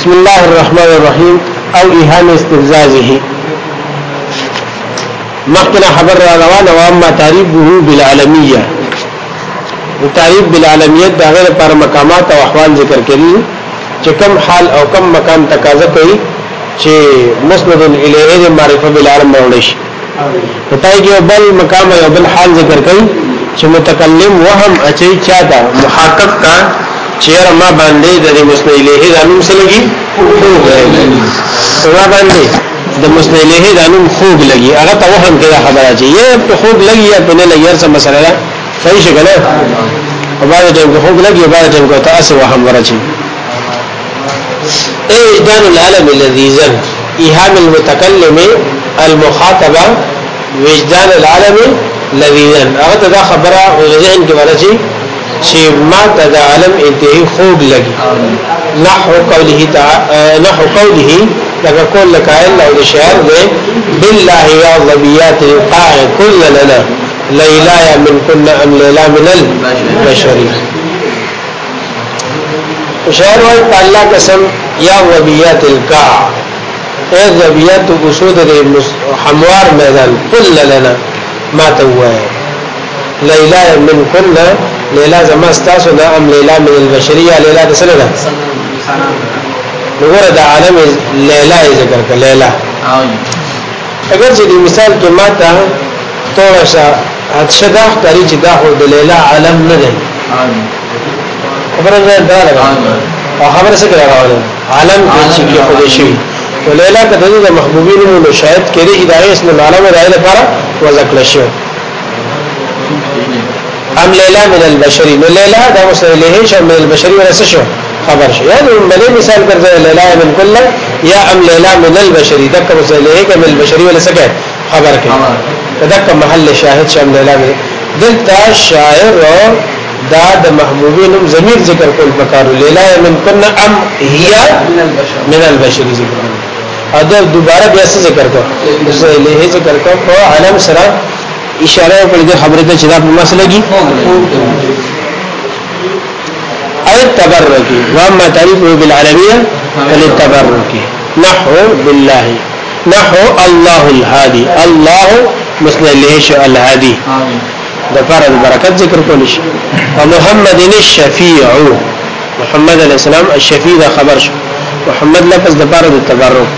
بسم الله الرحمن الرحیم او ایهام استفزازه مخکنا خبر را روانه و اما تعریف به بالعالمیه نو تعریف بالعالمیت دا غیر پر مقامات او احوال ذکر کړي چې کم حال او کم مقام تقاضا کوي چې مسند الیه معرفه بالعالم راوړي په پای کې بل مقام او بل حال ذکر کړي چې متکلم وهم اچي چاته محقق تا چیر ما باندې د مسند الیه د نوم سره لګي خوب لګي ما باندې د مسند الیه د نوم خوب لګي هغه ته وهم کې خبره چې یې په خوب لګي یا په نه لګي سم مسله ده صحیح شګنه او باندې ټیم خوب لګي باندې ټیم کو تاسو وهم ورچی اے وجدان العالم لذیذا ایهام المتکلم المخاطبه وجدان العالم لذیذا هغه ته دا خبره ذهن کې ورځي چې ما ته د عالم انتهي خوږ لګي نحو قوله تعالی نحو قوله لکه کول لکایل او د شعر دی بالله یا ضبیات القاع کل لنا لیلا یا من کن ام لیلا من البشری شاعر وای په الله قسم یا وبیا تلکا اے وبیا تو اسود دے حموار میدان قل لنا ما ته وای لیلا من کنا لیلا زما استاسو نه ام لیلا من البشریه لیلا د سره ده نور د عالم لیلا ذکر کړه لیلا اگر چې د مثال کې ماته توړه شه حدشه دا ښکاري چې دا خو د لیلا عالم نه دی خبره نه دا لګا او خبره څه کوي راوړل عالم کې چې کې خو دې شي ولیلا کده د محبوبین نو شاید کړي چې دا یې اسم عالم راي لپاره وذکر شي ام لیلا من البشری نو لیلا دا مسئله له شامل البشری ورسه شو خبر شي یعنی ملي مثال ګرځي لیلا من کل یا ام لیلا من البشری دک مسلې کې من البشری ولا سکه خبر کې دک محل شاهد شم لیلا من دلته شاعر دا د محبوبي نوم ضمیر ذکر کول پکارو لیلا من کن ام هي من البشر ذکر او دا دوباره بیا څه ذکر کو له ذکر کو په علم سره اشاره کړې خبره ته چې دا په مسله کې او التبرک واما تعریفه بالعربیه فللتبرک نحو بالله نحو الله الهادي الله مثل ليش الهادي د فرض برکت ذکر کول شي محمد الشفيع محمد عليه السلام الشفيع دا خبر شو محمد لفظ د فرض تبرک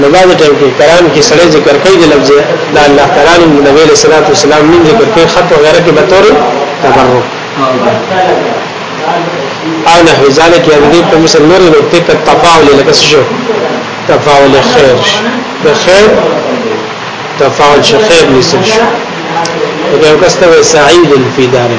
نو بعض ټیم کې کرام کې سړی ذکر کوي د لفظ د الله تعالی نوم د نبی صلی الله علیه وسلم نوم ذکر کوي خط وغیرہ کې به تور تبرک او نه ځاله کې دې په مثل نور نو ته په تفاعل لکه څه شو تفاعل خیر د خیر تفاعل شو خیر نسل شو دا کسته سعید فی داره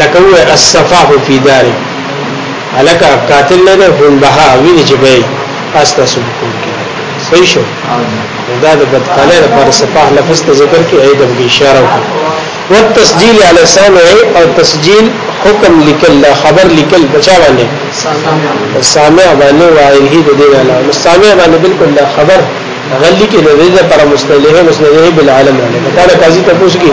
لکه وې الصفاه فی دار الکه قاتل نه ده خون بها ویني چې به استا سب کوم کې صحیح شو دا د بدقاله لپاره صفاه لفظ ته ذکر کې اې د اشاره وکړه والتسجيل على سامع او تسجيل حکم لیکل لا خبر لیکل بچا باندې سامع باندې وایره د دې علاوه سامع باندې بالکل لا خبر غلی کې د دې لپاره مستلزم مستلزم بالعالم باندې دا قاضي تاسو کې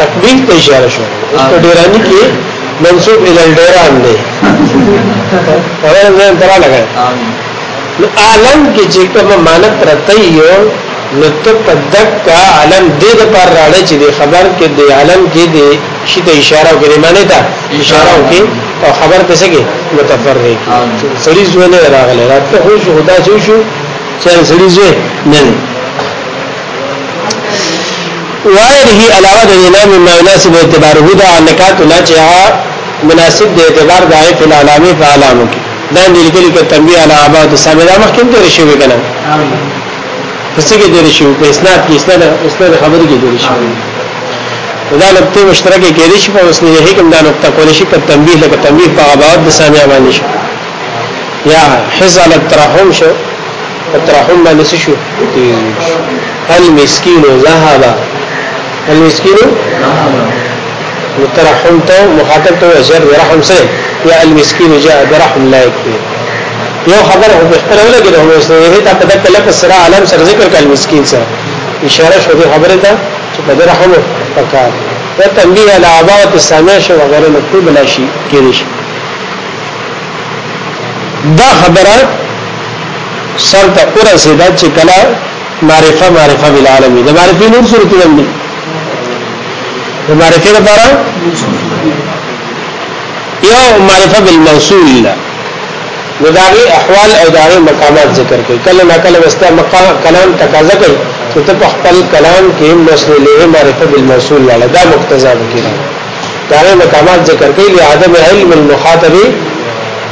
تقبیح ته اشاره شو اوس په ډیرانی کې منسوب ال ډیران دی اول نه درا لګا نو عالم کې چې کوم معنی پرته یو نو ته په دکا عالم دې د پر راړې چې د خبر کې د عالم کې د شي ته اشاره کوي معنی ته اشاره کوي او خبر ته څه کې متفرق سړي زونه راغله راته خو شو خدا شو چې سړي زونه نه وغيره علاوه د نام ما يناسب اعتباره دا نکات نه چې مناسب د اعتبار د عیف العلامه په علامه کې دا لیکلي کې تنبیه علی اباد سامي دا مخکې تیر شوی کنه پس کې تیر شوی په اسناد کې اسناد اسناد خبرې کې تیر شوی دا نقطه مشترکه کې دي چې په اوس نه حکم دا نقطه کول شي په تنبیه لکه تنبیه په اباد سامي باندې شي یا حزل الترحم شو ترحم باندې څه شو المسکین ذهب المسکین مترحم ته مخاطب ته اجر رحم سره یا المسکین جاء برحم لا یکفی یو خبر هو بهتر ولا کې هو سره ته په دغه لفظ سره عالم سره ذکر کړه مسکین سره اشاره شو دې خبره ته چې په رحم پکار دا تنبیه علی عبادت السامع شو وغیرہ نو ټول بلاشي کېږي دا خبره سر ته ورسېدا چې کله معرفه معرفه بالعالم د معرفه نور صورتونه دي د معرفه لپاره یو معرفه بالموصول الله نو داغي احوال او داغي مقامات ذکر کوي کله نا کله وستا مقام کلام تقاضا کوي چې ته په خپل کلام کې مسلې معرفه بالموصول لاله دا مقتضا وکړي داغي مقامات ذکر کوي عدم علم المخاطب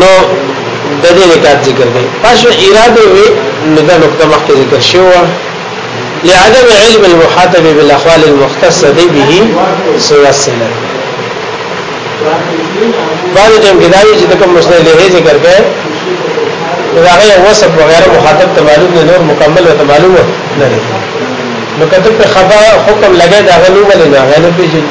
نو د دې نکات ذکر دی پس اراده وی نو دا نقطه مخکې ذکر شوی لعدم علم المحاطب بالاحوال المختصه به سوى السنه بعد ټیم کې دا چې کوم مسله له ذکر کړي دا غي وسب وغيرها مخاطب ته معلوم نه نور مکمل او معلوم نه نو کته په خبره حکم لګي دا غلو ولې نه غلو پیژني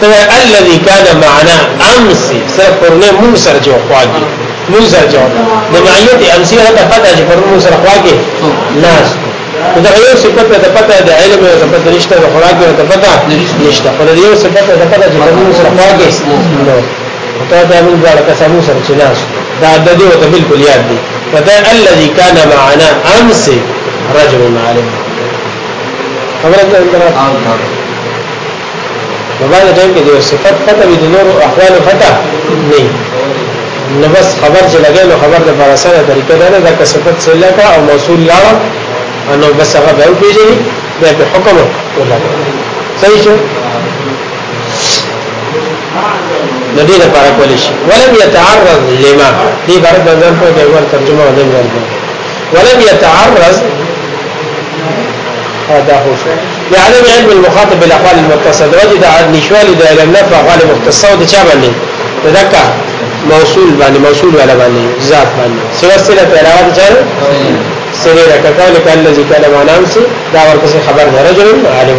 ته الذي كان معنا امس سره پرونه مون سره جو خواږي مون سره جو د معیت امسی هغه پته چې پرونه مون سره خواږي ناس دا یو صفت ته پته د علم او د پته نشته د خوراک او د پته نشته خو د یو صفت ته پته چې پرونه مون سره خواږي نو ته دا مون غواړه کسانو سره چې ناس دا د دې او د بالکل یاد دي فدا الذي كان معنا امس رجل عالم خبره ده نو باندې ټیم کې یو صفت پته وي د نورو احوالو پته نه نو بس خبر چې لګې نو خبر د پر اسانه طریقه ده دا که صفت سلا کا او موصول لا نو بس هغه به پیژني دا په حکم ولا صحیح شو نو دې لپاره کول شي ولم يتعرض لما دې بار د ځان په ډول ترجمه ولې ورته ولم يتعرض هذا هو شو لعدم علم المخاطب بالاقوال المتصله وجد عن نشوال د علم نه فقال مختصه د چا باندې دکا موصول باندې موصول ولا باندې ذات باندې سوا سره په علاوه چل سره کاله کله ذکر معنا سي دا ورته خبر نه رجل عالم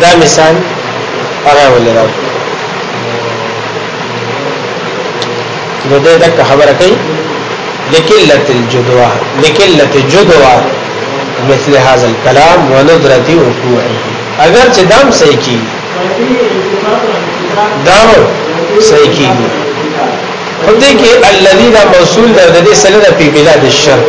دا مثال هغه ولرم نو دې تک خبره کوي لکلت الجدوى لکلت جدوى مثل هذا الكلام وندرت وقوعه اگر چې دام صحیح کی دام صحیح کی خو دې کې الذي دا موصول د دې سره د په بلاد الشرط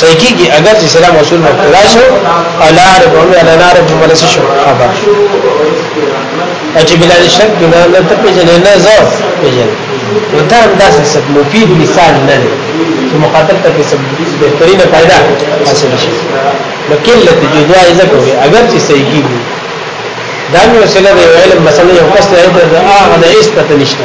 صحیح کیږي اگر چې سلام اصول مبتلا شو الا رب هم الا لا رب ولا شي خبر چې بلا شک بلا نه ته پیژنې نه زه پیژنې نو دا هم داسې څه مفید مثال نه دی چې مخاطب ته کې بهترینه فائدہ حاصل شي نو کله ته جدا ایزه کوي اگر چې صحیح کیږي دا مې وسیله دی علم مثلا یو کس ته دا هغه نه ایست ته نشته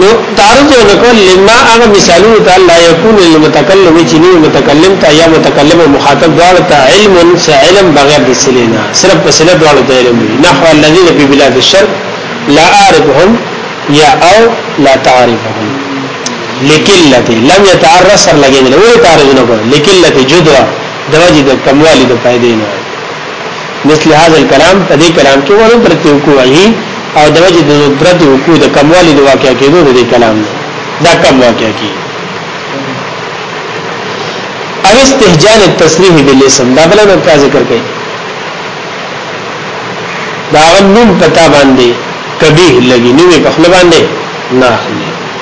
نو تعرض یو نکو لما هغه مثالونه ته لا یکون للمتکلم چې نه متکلم ته یا متکلم او مخاطب دواړه ته علم س علم بغیر د سلینا صرف په سله دواړه ته علم وي نحو الذين في بلاد الشرق لا اعرفهم یا او لا تعرفهم لکلته لم يتعرض سر لګي نه وي تعرض نکو لکلته جدوه دواجی د کموالی د فائدې نه مثل هذا الكلام په دې کلام کې ورو درته وکوي او د وجه د ندرت وکو د کموالي د واقع کېدو د کلام دا کم واقع کی او استهجان التصریح بالاسم دا بل نقطه ذکر کړي دا غنوم پتا باندې کبیه لګي نو په خپل باندې نه اخلي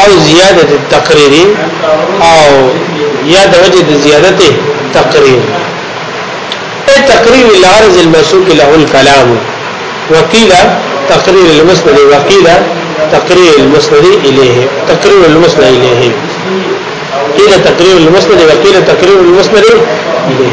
او زیادت تقریری او یا د وجه د زیادت تقریر اے تقریر العرض المسوک له الكلام وقیل تقریر المسند وقیل تقریر المسند الیه تقریر المسند الیه قیل تقریر المسند وقیل تقریر المسند الیه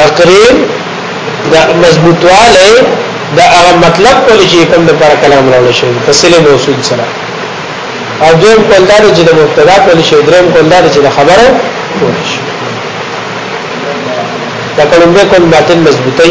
تقریر د مضبوطواله د هغه مطلب کول چې کوم د پر کلام راول شي په سله موصول سره او دویم کول دا چې د مبتدا کول شي دریم کول دا چې د خبره کول شي دا کوم به کوم باطن مضبوطی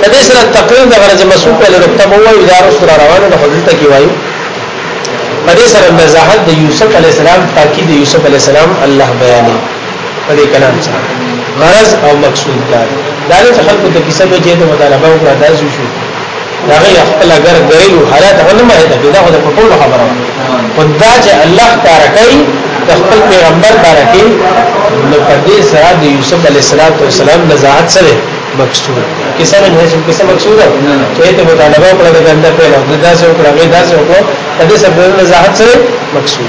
په دې سره تقریر د غرض مسعود له نقطه مو وایي دا رسول روانه د حضرت کی وایي په دې سره مزاحت د یوسف علی السلام تاکید د یوسف علی السلام الله بیانې په دې کلام سره غرض او مقصود دا دا چې خلکو ته کیسه به جې ته مطالبه وکړه دا شو دا غي خپل اگر غریلو حالات هغه نه مهته دا خو د ټول خبره خدا چې الله کار کوي د خپل پیغمبر باره کې نو په دې سره د یوسف علی السلام د ذات سره مقصود کیسه نه هیڅ کیسه مقصود نه ته ته مطالبه کړل د ګنده په لور داسې وکړه داسې وکړه د دې سبب نه ذات سره مقصود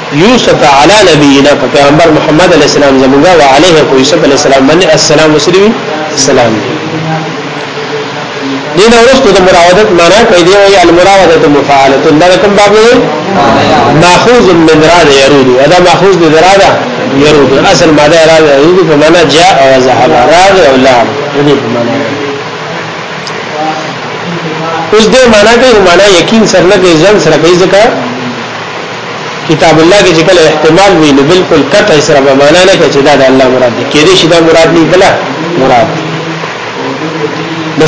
یوسف علی نبینا په پیغمبر محمد علی السلام زمونږه او علیه په یوسف علی السلام باندې السلام وسلم سلام دین اورستو د مراودت معنا کوي دی وی المراودت مفعلت دا کوم باب دی ماخوذ من راد يرود دا ماخوذ من راد يرود اصل ماده راد يرود په معنا جاء او ذهب راد او لا دې په معنا اوس دې معنا کوي معنا یقین سره نه کوي ځان سره کوي ځکه کتاب الله کې چې کله احتمال وي نو بالکل قطع سره به معنا نه کوي چې دا د الله مراد دی کې دې شي دا مراد نه بلا مراد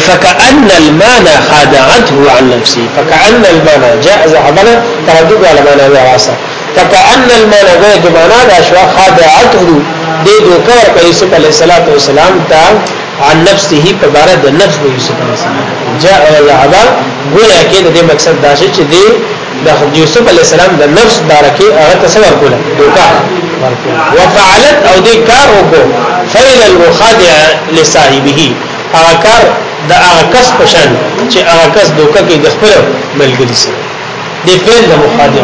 فكأن المعنى خادعته عن نفسه فكأن المعنى جاء ذهبنا تردد على معنى الواسع فكأن المعنى غير بمعنى دا شو خادعته دې دوکر په یوسف علی الصلاه والسلام ته عن نفسه په بار د نفس یوسف علی السلام جاء ذهبا ګویا کې د مقصد دا چې دې د یوسف علی السلام د نفس بارکه هغه تصور کول دوکا وفعلت او دې کار وکړو فعل المخادع لصاحبه هغه کار د هغه کس په شان چې هغه کس دوکا کې د خپل ملګری سره د فعل د مخادع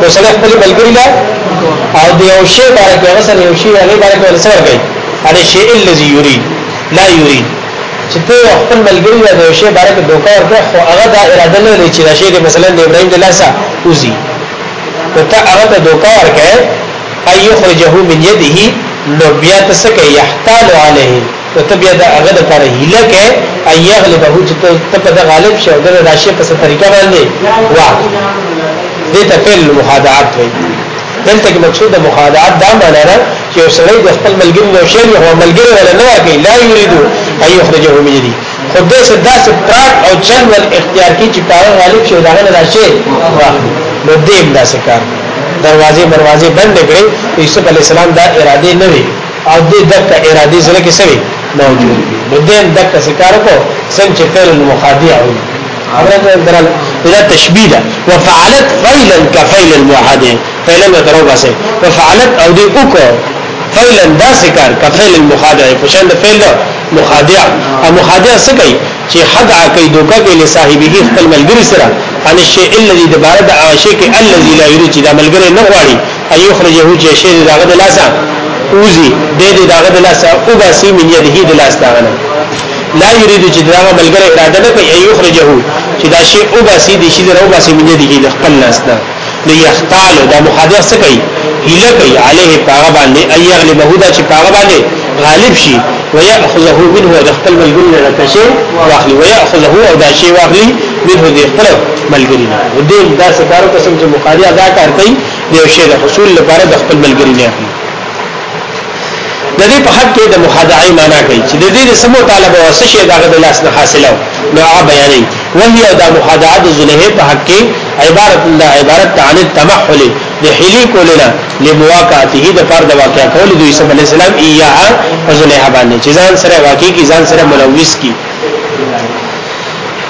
نو سره خپل ملګری لا او د یو شی باره کې هغه سره یو شی هغه باره کې ورسره کوي ان شی الذي یری لا یری چې ته خپل ملګری لا د یو شی باره کې دوکا ورکړه خو هغه دا اراده نه لري چې دا شی مثلا د ابراهیم د لاسه وزي نو ته هغه ته دوکا ورکړه ايخرجه من يده نو بیا تسکه يحتال عليه نو ته بیا د هغه لپاره هیله کې ان یغلبه چې ته په دغه غالب شې او د راشي په څه طریقه باندې وا دې ته فعل مخادعات وي دلته کې مقصود د مخادعات دا معنی ده چې یو سړی د خپل ملګری نو شی یو ملګری ولا نه کوي لا یریدو ان یخرجه من یدی خود دې صدا سے پراک او چل ول اختیار کی چې پاره غالب شي دا نه راشي نو دې دا سکار دروازه دروازه بند کړي یوسف علی السلام دا اراده نه وی او دې دک ارادي زړه کې سوي موجود دي نو دې دک سکار کو څنګه فعل المخادع وي حضرت درل دا تشبيه ده وفعلت فعلا كفعل الموحد فعلا درو باسه وفعلت او دې وکړه فعلا دا سکار کفعل المخادع په شان د فعل مخادع او مخادع څه کوي چې حد عقید دوکه کې له صاحبې خپل ملګری سره ان شی الذي دبارد عاشق الذي لا يريد چې دا ملګری نه غواړي ايخرجه چې شي داغه د لاسه اوزي د دې داغه د لاسه او باسي من يده د لاس داغه نه لا يريد چې داغه ملګری اراده نه کوي ايخرجه چې دا شي او باسي د شي درو باسي من يده د خپل لاس نه ليختال دا مخادع څه کوي هله کوي عليه پاغه باندې ايغلب هدا چې پاغه باندې غالب شي ويأخذه منه د خپل ملګری نه کشه واخلي ويأخذه او دا شي واخلي منه د خپل ملګری نه دې دا ستاره قسم چې مخادع ادا کار کوي د یو شی د حصول لپاره د خپل ملګری نه اخلي د دې په حق کې د مخادعه معنا کوي چې د دې د سمو طالب او څه شی دغه د لاس نه حاصلو نو هغه بیانې وهي او د مخادعه د زله په حق کې عبارت الله عبارت عن التمحل د حلی کولنا لمواقعته د پر د واقع کول د یوسف علی السلام ایاها فزلیها باندې چې ځان سره واقع کی ځان سره ملوث کی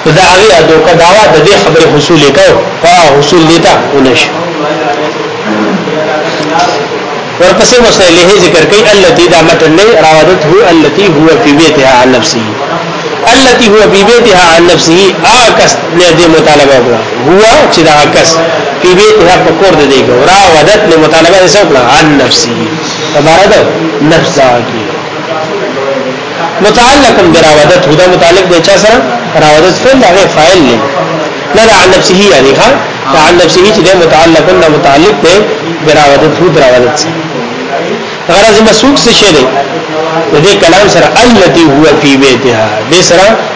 دا هغه ادو کداوا د دې خبره حصول کو په حصول دیتا ونش ورپسې مسئله ذکر کوي التي دا متن نه راودته التي هو في بيتها عن نفسه التي هو في بيتها عن نفسه اکس نه دې مطالبه وکړه هو چې دا اکس في بيتها په کور دې کو راودت له مطالبه یې وکړه عن نفسه تبارد نفسه کی متعلق براودته دا متعلق دی چا سره راودت فعل هغه فاعل نه نه دا عن نفسه یعنی ها دا عن نفسه چې د متعلق نه متعلق دی براودته براودت غرض مسوق څه شی دی د دې کلام سره التي هو فی بیتها به سره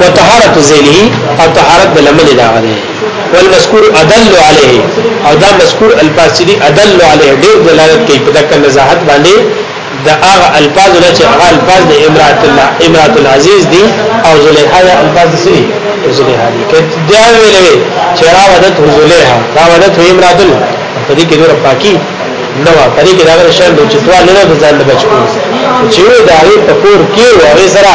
وطهارت ذیله او طهارت د لمن دا غنه والمذکور ادل علیه او دا مذکور الفاظ دي ادل علیه ډیر دلالت کوي په دغه نزاهت باندې د هغه الفاظ نه چې هغه الفاظ د امرات الله امرات العزیز دي او زلیحا یا الفاظ سری زلیحا دي کله دا ویلې چې را ودت زلیحا دا ودت امرات الله په دې کې ډېر پاکي نو په دې کې دا غره شان د چتوال نه د ځان بچو چې دا یې په کور کې وایي سره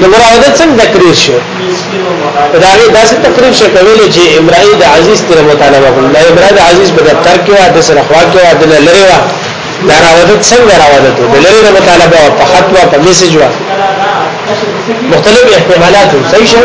نو مراوده څنګه تقریر شو دا غي داسې تقریر شو کولې چې امرای د عزیز تر مطالبه کوم دا امرای د عزیز په دفتر کې و د سره خوا کې و د لری و دا راوده څنګه راوده ته د لری مطالبه په خط و په میسج و مختلف احتمالات صحیح شو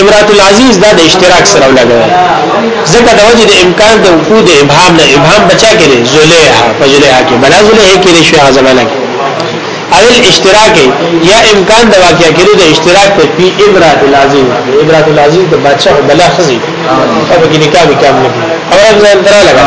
امرات العزیز دا د اشتراک سره ولګوي ځکه د وجه د امکان د وقوع د ابهام نه ابهام بچا کړي زلیه په زلیه کې بلا زلیه کې شو هغه زمانه کې او الاشتراک یا امکان د واقع کېدو د اشتراک په پی امرات العزیز امرات العزیز د بادشاہ بلا خزي په کې نکاح وکړي او ځان درا لګا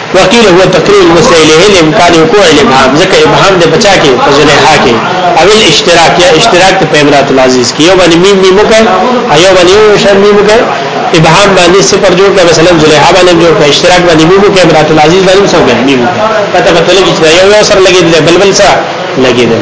وقیل هو تقریر المسئله الامکان وقوع الابهام ځکه ابهام د بچا کې په زلیحا کې او الاشتراک یا اشتراک په امرات العزیز کې یو باندې میم میم وکړ ایو باندې یو شر میم وکړ ابهام باندې صفر جوړ کړ مثلا زلیحا باندې جوړ کړ اشتراک باندې میم وکړ امرات العزیز باندې څو باندې میم پته پته لګی چې یو یو سره لګیدل بلبل سره لګیدل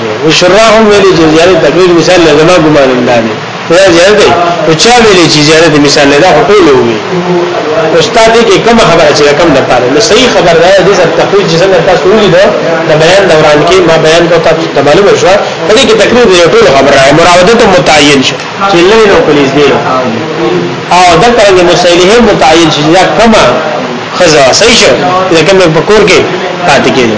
شراح ویلي چې زیارت تقریر مثال نه زما ګمان هم ده دا زیارت دی او چا ویلي چې زیارت مثال نه ده ټول وي استاد کې کوم خبره چې کوم نه پاره نو صحیح خبر ده د سر تقریر چې څنګه تاسو ولې ده د بیان دوران کې ما بیان کو تاسو ته معلومه شو په دې کې تقریر دی ټول خبره راي مراوده ته متعین شو چې لری نو پولیس دی او دا څنګه مسایله متعین شي دا کومه خزا صحیح شو لکه په کور کې پاتې کېږي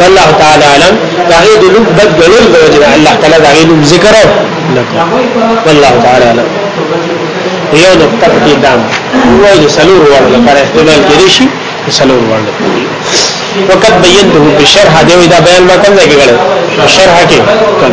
والله تعالی علم دا غي د لوب بد ګڼل د وجه الله تعالی دا غي لوب ذکر والله تعالی علم یو د تفقی دام وای د سلور ور لپاره استعمال کړي شي سلور ور وقت بینته بشرح دی دا بیان ما کوم ځای کې غړ شرح کې کوم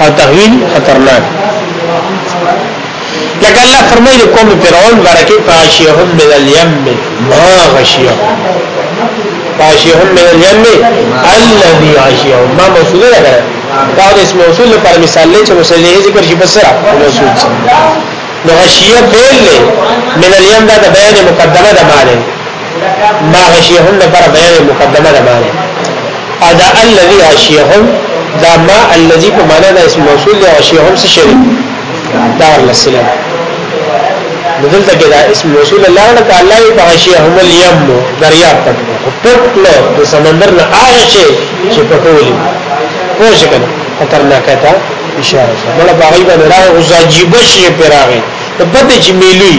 او تحویل خطرناک لکه الله فرمایي د قوم فرعون برکه فاشيهم من اليم ما غشيهم فاشيهم من اليم الذي عشيهم ما موصول ده دا د اسم موصول لپاره مثال لې چې موصول یې ذکر شي بس سره موصول نو غشیه فعل من اليم دا د بیان مقدمه ده معنی دا غشیه هم لپاره بیان مقدمه ده باندې او دا الذي غشیه هم دا ما الذي په معنا د اسم موصول دی غشیه هم څه شي دا ورلسله دلته کې دا اسم موصول الله نه تعالی په غشیه هم الیم دریا پټ پټ له د سمندر نه هغه شي چې پټولي پوه شئ کنه خطرناک ده اشاره ده بل باغی باندې راغی او زاجیبه شي پیراغی په پته چې میلوي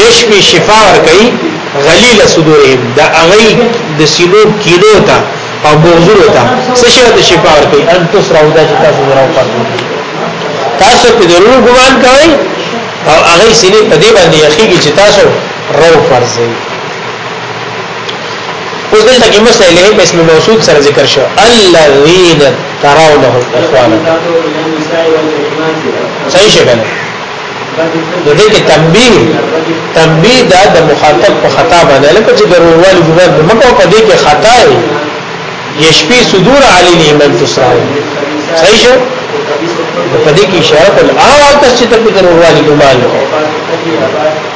یشفی شفا ورکي غلیل صدورهم دا اغي د سینو کینو ته او بغزونو ته څه شي ته شفا ورکي ان تسرا او دا چې تاسو دراو پاتو تاسو په ضرور ګمان کوي او اغي سینې په دې باندې یخیږي چې تاسو رو فرضي اوس دلته کې مسئله په اسم موصول سره ذکر شو الذين ترونه اخوانا صحیح شګنه دې کې تنبیه تنبیه دا د مخاطب په خطا باندې لکه چې ضروروالی جمعه د مکو په دې کې خطا یې یشفی صدور علی الايمان تسراو صحیح شو په دې کې اشاره کول او تاسو چې ته په ضروروالی جمعه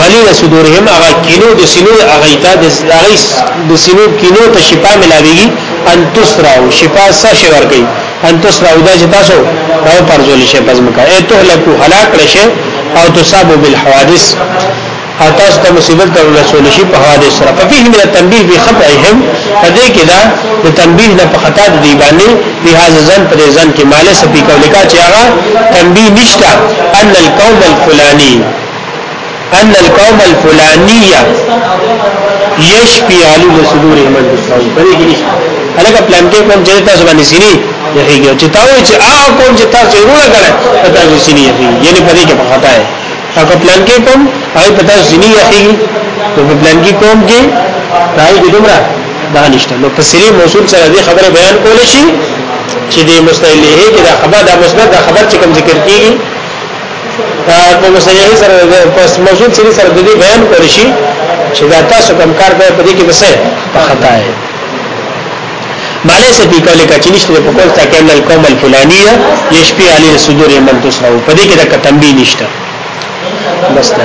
غلیظ صدورهم هغه کینو د سینو هغه ایتا د داغیس د سینو کینو ته شفا ملاویږي ان تسرا او شفا سره شي ورګي ان تسرا او دا چې تاسو او پرځول شي پس مکه ای ته لکو هلاک لشه او تصابو بالحوادث او تاسو ته مصیبت ته رسول شي په حوادث سره په فيه من التنبيه بخطئهم پدې کې دا د تنبيه نه په خطا دی باندې لهذا ځان پر ځان کې مال سپی کو لکه چې هغه تنبیه نشته ان القوم الفلانی ان القوم الفلانیه یشفی علی صدور من الصوم پرې کې نشته هغه پلان کې کوم چې تاسو باندې سینې یخیږي چې تاسو چې هغه کوم چې تاسو ورونه کړه تاسو سینې یخیږي یعنی پرې کې خطا ہے هغه پلان کې کوم هغه په تاسو سینې یخي نو په پلان کې کوم کې راځي کې دومره دا نشته نو په سری موصول سره دې خبره بیان کول شي چې دې مستعلیه کې دا خبره دا مسند دا خبر چې کوم ذکر کیږي دا په مستعلیه سره په موصول سره سره دې بیان کول شي چې دا تاسو کوم کار به په دې کې بسه په خطا ہے مالې سپی کولې کچې نشته په کول تا کېنل قوم الفلانیه یشپی علی صدور یمن تسرا په دې کې د کتمبی نشته بس نه